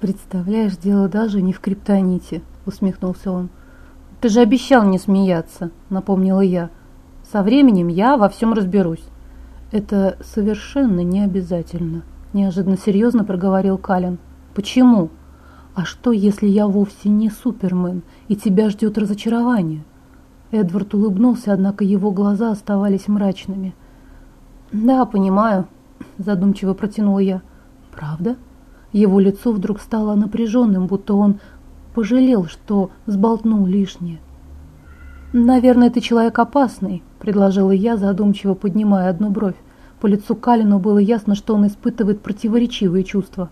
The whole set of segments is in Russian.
«Представляешь, дело даже не в криптоните», — усмехнулся он. «Ты же обещал не смеяться», — напомнила я. «Со временем я во всем разберусь». «Это совершенно не обязательно», — неожиданно серьезно проговорил Калин. «Почему? А что, если я вовсе не Супермен, и тебя ждет разочарование?» Эдвард улыбнулся, однако его глаза оставались мрачными. «Да, понимаю», — задумчиво протянула я. «Правда?» Его лицо вдруг стало напряженным, будто он пожалел, что сболтнул лишнее. «Наверное, ты человек опасный», — предложила я, задумчиво поднимая одну бровь. По лицу Калину было ясно, что он испытывает противоречивые чувства.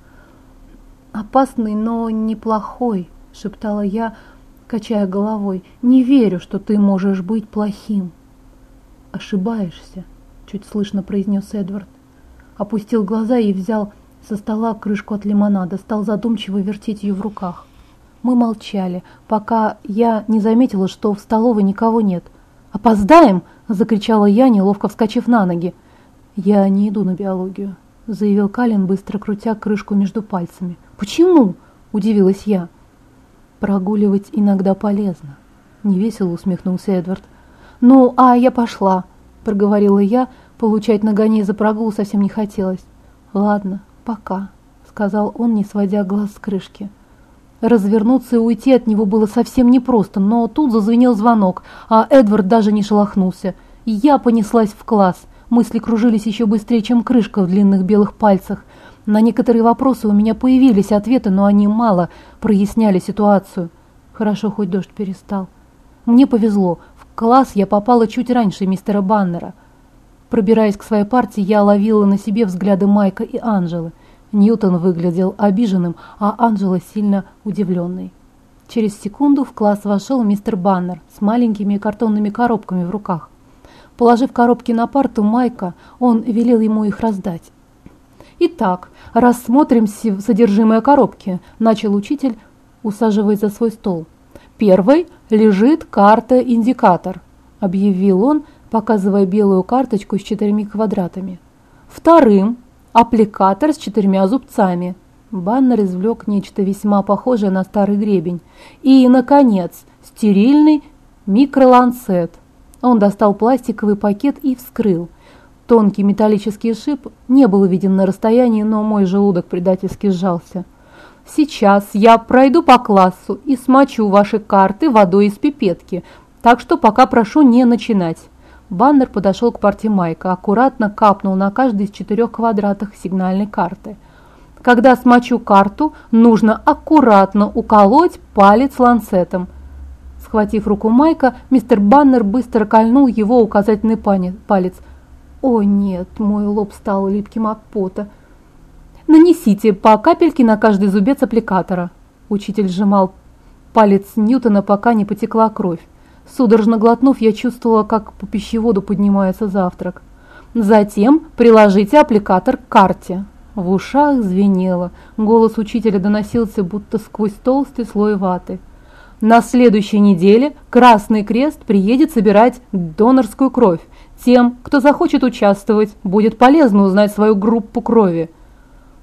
«Опасный, но неплохой», — шептала я, качая головой. «Не верю, что ты можешь быть плохим». «Ошибаешься», — чуть слышно произнес Эдвард. Опустил глаза и взял со стола крышку от лимонада, стал задумчиво вертеть ее в руках. Мы молчали, пока я не заметила, что в столовой никого нет. «Опоздаем!» – закричала я, неловко вскочив на ноги. «Я не иду на биологию», – заявил Калин, быстро крутя крышку между пальцами. «Почему?» – удивилась я. «Прогуливать иногда полезно», – невесело усмехнулся Эдвард. «Ну, а я пошла», – проговорила я. Получать нагони за прогул совсем не хотелось. «Ладно, пока», – сказал он, не сводя глаз с крышки. Развернуться и уйти от него было совсем непросто, но тут зазвенел звонок, а Эдвард даже не шелохнулся. Я понеслась в класс. Мысли кружились еще быстрее, чем крышка в длинных белых пальцах. На некоторые вопросы у меня появились ответы, но они мало проясняли ситуацию. Хорошо, хоть дождь перестал. Мне повезло. В класс я попала чуть раньше мистера Баннера. Пробираясь к своей партии, я ловила на себе взгляды Майка и Анжелы. Ньютон выглядел обиженным, а Анжела сильно удивленной. Через секунду в класс вошел мистер Баннер с маленькими картонными коробками в руках. Положив коробки на парту Майка, он велел ему их раздать. «Итак, рассмотрим содержимое коробки», – начал учитель, усаживаясь за свой стол. «Первой лежит карта-индикатор», – объявил он, показывая белую карточку с четырьмя квадратами. «Вторым аппликатор с четырьмя зубцами. Баннер извлек нечто весьма похожее на старый гребень. И, наконец, стерильный микроланцет. Он достал пластиковый пакет и вскрыл. Тонкий металлический шип не был виден на расстоянии, но мой желудок предательски сжался. «Сейчас я пройду по классу и смочу ваши карты водой из пипетки, так что пока прошу не начинать». Баннер подошел к парте Майка, аккуратно капнул на каждый из четырех квадратах сигнальной карты. Когда смочу карту, нужно аккуратно уколоть палец ланцетом. Схватив руку Майка, мистер Баннер быстро кольнул его указательный палец. О нет, мой лоб стал липким от пота. Нанесите по капельке на каждый зубец аппликатора. Учитель сжимал палец Ньютона, пока не потекла кровь. Судорожно глотнув, я чувствовала, как по пищеводу поднимается завтрак. Затем приложите аппликатор к карте. В ушах звенело. Голос учителя доносился, будто сквозь толстый слой ваты. На следующей неделе Красный Крест приедет собирать донорскую кровь. Тем, кто захочет участвовать, будет полезно узнать свою группу крови.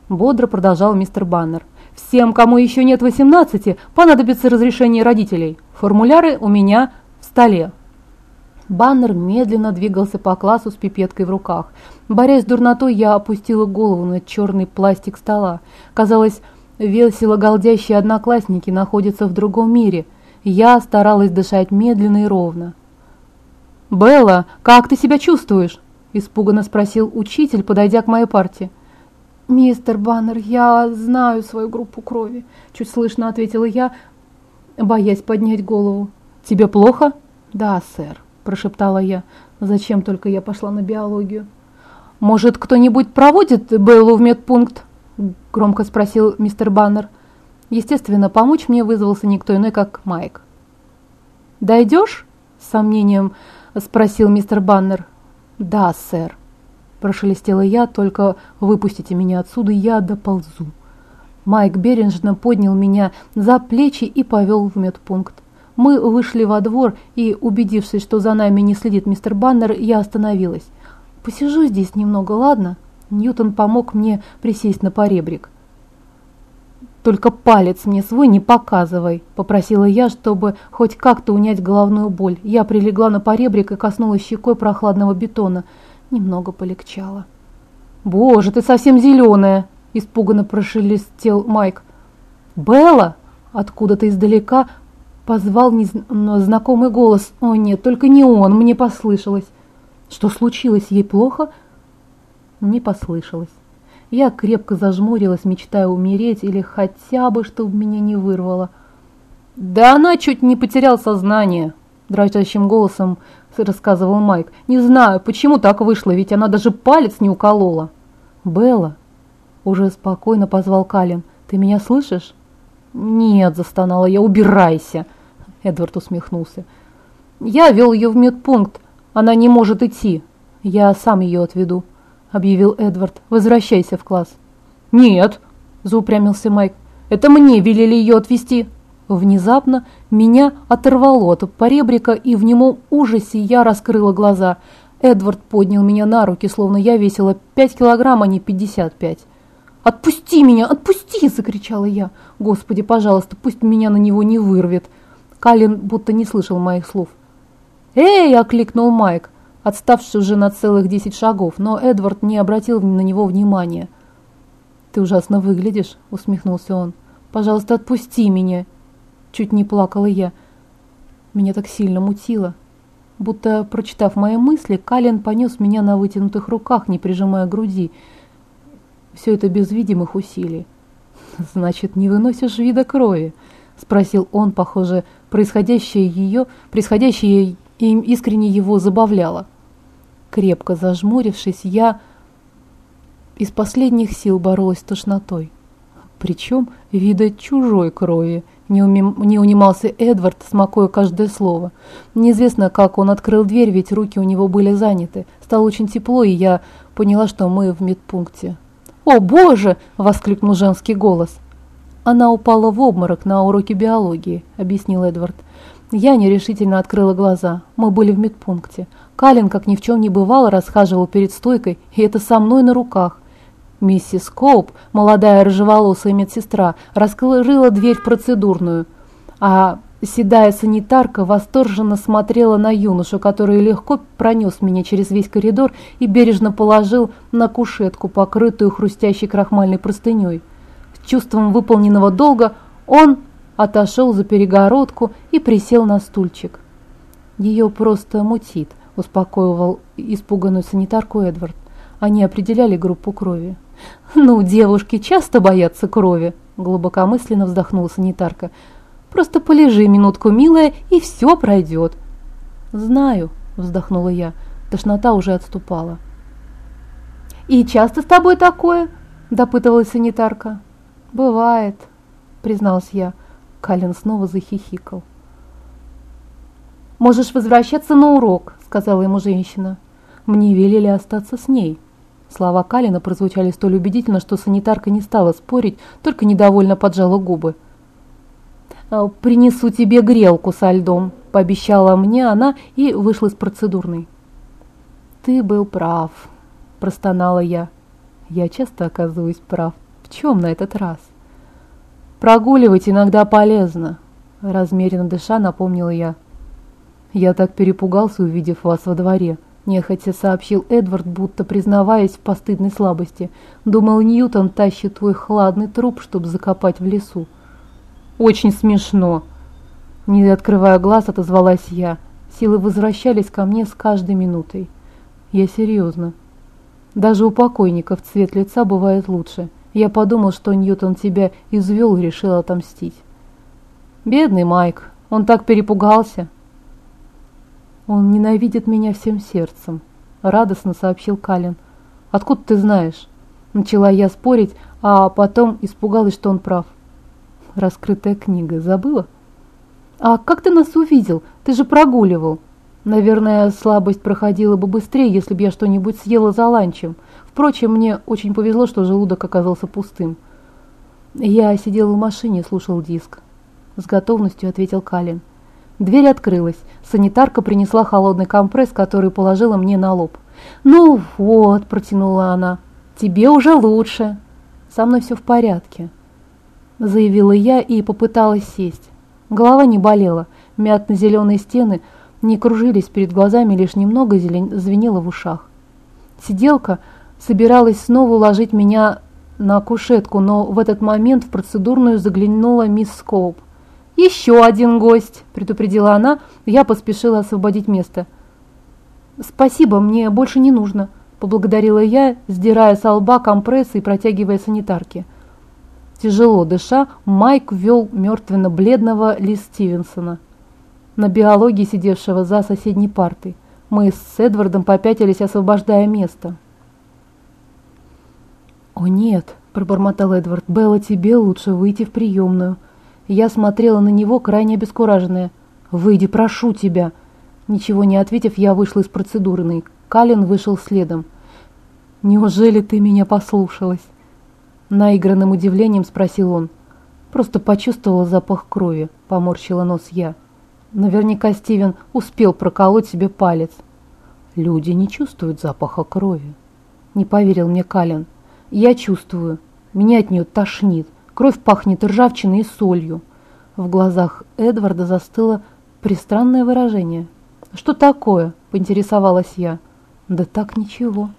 Бодро продолжал мистер Баннер. Всем, кому еще нет 18, понадобится разрешение родителей. Формуляры у меня столе. Баннер медленно двигался по классу с пипеткой в руках. Борясь с дурнотой, я опустила голову на черный пластик стола. Казалось, весело галдящие одноклассники находятся в другом мире. Я старалась дышать медленно и ровно. «Белла, как ты себя чувствуешь?» – испуганно спросил учитель, подойдя к моей парте. «Мистер Баннер, я знаю свою группу крови», – чуть слышно ответила я, боясь поднять голову. «Тебе плохо?» «Да, сэр», – прошептала я. «Зачем только я пошла на биологию?» «Может, кто-нибудь проводит Беллу в медпункт?» – громко спросил мистер Баннер. Естественно, помочь мне вызвался никто иной, как Майк. «Дойдешь?» – с сомнением спросил мистер Баннер. «Да, сэр», – прошелестела я, – «только выпустите меня отсюда, я доползу». Майк бережно поднял меня за плечи и повел в медпункт. Мы вышли во двор, и, убедившись, что за нами не следит мистер Баннер, я остановилась. «Посижу здесь немного, ладно?» Ньютон помог мне присесть на поребрик. «Только палец мне свой не показывай», – попросила я, чтобы хоть как-то унять головную боль. Я прилегла на поребрик и коснулась щекой прохладного бетона. Немного полегчало. «Боже, ты совсем зеленая!» – испуганно прошелестел Майк. «Белла!» – откуда-то издалека позвал нез... знакомый голос. «О нет, только не он, мне послышалось». «Что случилось? Ей плохо?» Не послышалось. Я крепко зажмурилась, мечтая умереть или хотя бы, чтобы меня не вырвало. «Да она чуть не потеряла сознание», – дрожащим голосом рассказывал Майк. «Не знаю, почему так вышло, ведь она даже палец не уколола». «Белла», – уже спокойно позвал Калин, – «ты меня слышишь?» «Нет», – застонала я, – «убирайся», – Эдвард усмехнулся. «Я вел ее в медпункт, она не может идти, я сам ее отведу». – объявил Эдвард. «Возвращайся в класс». «Нет», – заупрямился Майк. «Это мне велели ее отвезти». Внезапно меня оторвало от поребрика, и в немом ужасе я раскрыла глаза. Эдвард поднял меня на руки, словно я весила пять килограмм, а не пятьдесят пять. «Отпусти меня! Отпусти!» – закричала я. «Господи, пожалуйста, пусть меня на него не вырвет!» Калин будто не слышал моих слов. «Эй!» – окликнул Майк отставший уже на целых десять шагов, но Эдвард не обратил на него внимания. «Ты ужасно выглядишь», — усмехнулся он. «Пожалуйста, отпусти меня!» Чуть не плакала я. Меня так сильно мутило. Будто, прочитав мои мысли, Калин понес меня на вытянутых руках, не прижимая груди. Все это без видимых усилий. «Значит, не выносишь вида крови?» — спросил он, похоже, происходящее ее, происходящее им искренне его забавляло. Крепко зажмурившись, я из последних сил боролась с тошнотой. Причем вида чужой крови. Не, умим, не унимался Эдвард, смакуя каждое слово. Неизвестно, как он открыл дверь, ведь руки у него были заняты. Стало очень тепло, и я поняла, что мы в медпункте. «О, боже!» – воскликнул женский голос. «Она упала в обморок на уроке биологии», – объяснил Эдвард. Я нерешительно открыла глаза. Мы были в медпункте. Калин, как ни в чем не бывало, расхаживал перед стойкой, и это со мной на руках. Миссис Коуп, молодая рыжеволосая медсестра, раскрыла дверь в процедурную, а седая санитарка восторженно смотрела на юношу, который легко пронес меня через весь коридор и бережно положил на кушетку, покрытую хрустящей крахмальной простыней. Чувством выполненного долга он отошел за перегородку и присел на стульчик. «Ее просто мутит», – успокоивал испуганную санитарку Эдвард. Они определяли группу крови. «Ну, девушки часто боятся крови», – глубокомысленно вздохнула санитарка. «Просто полежи минутку, милая, и все пройдет». «Знаю», – вздохнула я. Тошнота уже отступала. «И часто с тобой такое?» – допытывалась санитарка. «Бывает», – призналась я. Калин снова захихикал. «Можешь возвращаться на урок», — сказала ему женщина. «Мне велели остаться с ней». Слова Калина прозвучали столь убедительно, что санитарка не стала спорить, только недовольно поджала губы. «Э, «Принесу тебе грелку со льдом», – пообещала мне она и вышла из процедурной. «Ты был прав», – простонала я. «Я часто оказываюсь прав. Чем на этот раз?» «Прогуливать иногда полезно», – размеренно дыша напомнила я. «Я так перепугался, увидев вас во дворе», – нехотя сообщил Эдвард, будто признаваясь в постыдной слабости. «Думал, Ньютон тащит твой хладный труп, чтобы закопать в лесу». «Очень смешно!» Не открывая глаз, отозвалась я. Силы возвращались ко мне с каждой минутой. Я серьезно. Даже у покойников цвет лица бывает лучше – я подумал, что Ньютон тебя извел и решил отомстить. Бедный Майк, он так перепугался. Он ненавидит меня всем сердцем, радостно сообщил Калин. Откуда ты знаешь? Начала я спорить, а потом испугалась, что он прав. Раскрытая книга, забыла? А как ты нас увидел? Ты же прогуливал. Наверное, слабость проходила бы быстрее, если бы я что-нибудь съела за ланчем. Впрочем, мне очень повезло, что желудок оказался пустым. Я сидел в машине слушал диск. С готовностью ответил Калин. Дверь открылась. Санитарка принесла холодный компресс, который положила мне на лоб. «Ну вот», – протянула она, – «тебе уже лучше. Со мной все в порядке». заявила я и попыталась сесть. Голова не болела, мятно-зеленые стены не кружились перед глазами, лишь немного звенело в ушах. Сиделка собиралась снова уложить меня на кушетку, но в этот момент в процедурную заглянула мисс Скоуп. «Еще один гость!» – предупредила она, я поспешила освободить место. «Спасибо, мне больше не нужно», – поблагодарила я, сдирая с лба компрессы и протягивая санитарки. Тяжело дыша, Майк вел мертвенно-бледного Ли Стивенсона, на биологии сидевшего за соседней партой. Мы с Эдвардом попятились, освобождая место. «О нет!» – пробормотал Эдвард. «Белла, тебе лучше выйти в приемную». Я смотрела на него, крайне обескураженная. «Выйди, прошу тебя!» Ничего не ответив, я вышла из процедурной. Калин вышел следом. «Неужели ты меня послушалась?» Наигранным удивлением спросил он. «Просто почувствовала запах крови», – поморщила нос я. Наверняка Стивен успел проколоть себе палец. «Люди не чувствуют запаха крови», – не поверил мне Калин. Я чувствую. Меня от нее тошнит. Кровь пахнет ржавчиной и солью. В глазах Эдварда застыло пристранное выражение. «Что такое?» – поинтересовалась я. «Да так ничего».